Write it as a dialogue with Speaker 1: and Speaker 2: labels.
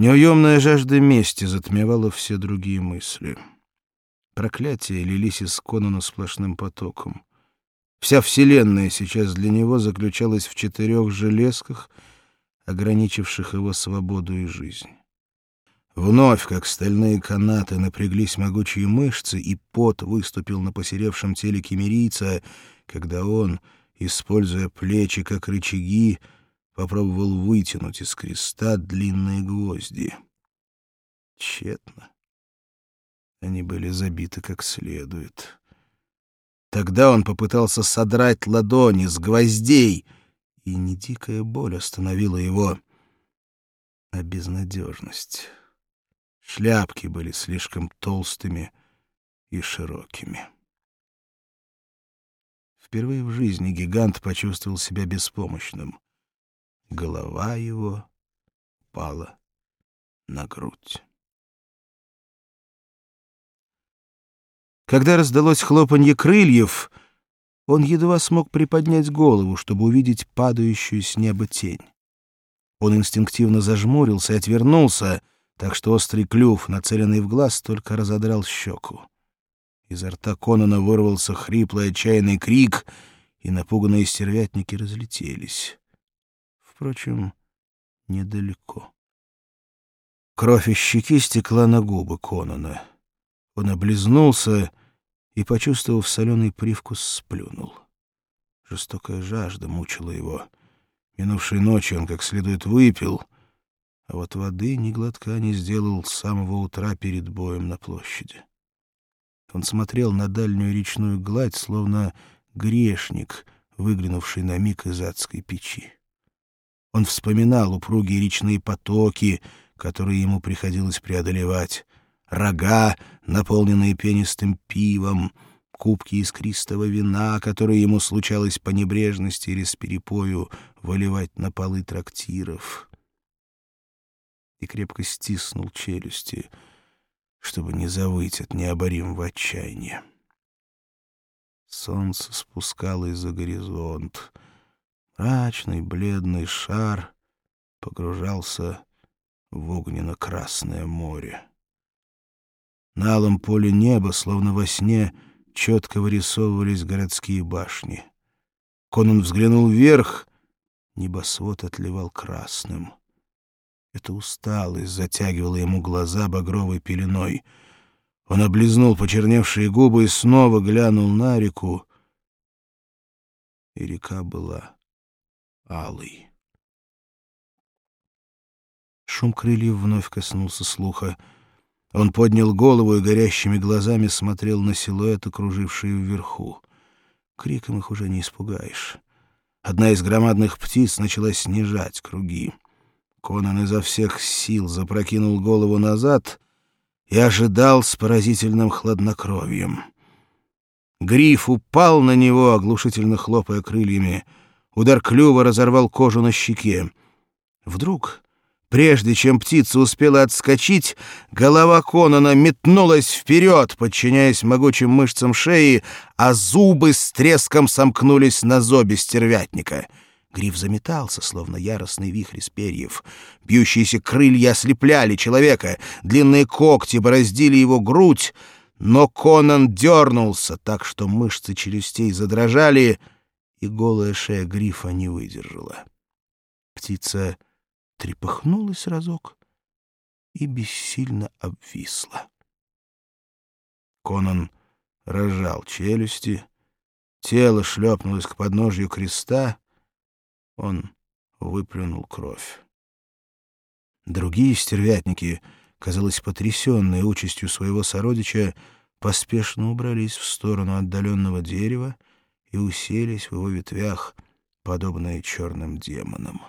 Speaker 1: Неуемная жажда мести затмевала все другие мысли. Проклятия лились из Конона сплошным потоком. Вся вселенная сейчас для него заключалась в четырех железках, ограничивших его свободу и жизнь. Вновь, как стальные канаты, напряглись могучие мышцы, и пот выступил на посеревшем теле кемерийца, когда он, используя плечи как рычаги, попробовал вытянуть из креста длинные гвозди. Тщетно. Они были забиты как следует. Тогда он попытался содрать ладони с гвоздей, и не дикая боль остановила его, а безнадежность. Шляпки были слишком толстыми и широкими. Впервые в жизни гигант почувствовал себя беспомощным. Голова его пала на грудь. Когда раздалось хлопанье крыльев, он едва смог приподнять голову, чтобы увидеть падающую с неба тень. Он инстинктивно зажмурился и отвернулся, так что острый клюв, нацеленный в глаз, только разодрал щеку. Изо рта Конона вырвался хриплый отчаянный крик, и напуганные стервятники разлетелись. Впрочем, недалеко. Кровь из щеки стекла на губы Конона. Он облизнулся и, почувствовав соленый привкус, сплюнул. Жестокая жажда мучила его. Минувшей ночью он как следует выпил, а вот воды ни глотка не сделал с самого утра перед боем на площади. Он смотрел на дальнюю речную гладь, словно грешник, выглянувший на миг из адской печи. Он вспоминал упругие речные потоки, которые ему приходилось преодолевать, рога, наполненные пенистым пивом, кубки искристого вина, которые ему случалось по небрежности или с перепою выливать на полы трактиров. И крепко стиснул челюсти, чтобы не завыть от необоримого отчаяния. Солнце спускалось за горизонт. Мрачный бледный шар погружался в огненно-красное море. На алом поле неба, словно во сне, четко вырисовывались городские башни. Конан взглянул вверх, небосвод отливал красным. Эта усталость затягивала ему глаза багровой пеленой. Он облизнул почерневшие губы и снова глянул на реку, и река была алой. Шум крыльев вновь коснулся слуха — он поднял голову и горящими глазами смотрел на силуэты, окружившие вверху. Криком их уже не испугаешь. Одна из громадных птиц начала снижать круги. Конан изо всех сил запрокинул голову назад и ожидал с поразительным хладнокровием. Гриф упал на него, оглушительно хлопая крыльями. Удар клюва разорвал кожу на щеке. Вдруг Прежде чем птица успела отскочить, голова Конона метнулась вперед, подчиняясь могучим мышцам шеи, а зубы с треском сомкнулись на зобе стервятника. Гриф заметался, словно яростный вихрь из перьев. Бьющиеся крылья ослепляли человека, длинные когти бороздили его грудь, но Конан дернулся так, что мышцы челюстей задрожали, и голая шея грифа не выдержала. Птица трепыхнулась разок и бессильно обвисла. Конан разжал челюсти, тело шлепнулось к подножью креста, он выплюнул кровь. Другие стервятники, казалось, потрясенные участью своего сородича, поспешно убрались в сторону отдаленного дерева и уселись в его ветвях, подобные черным демонам.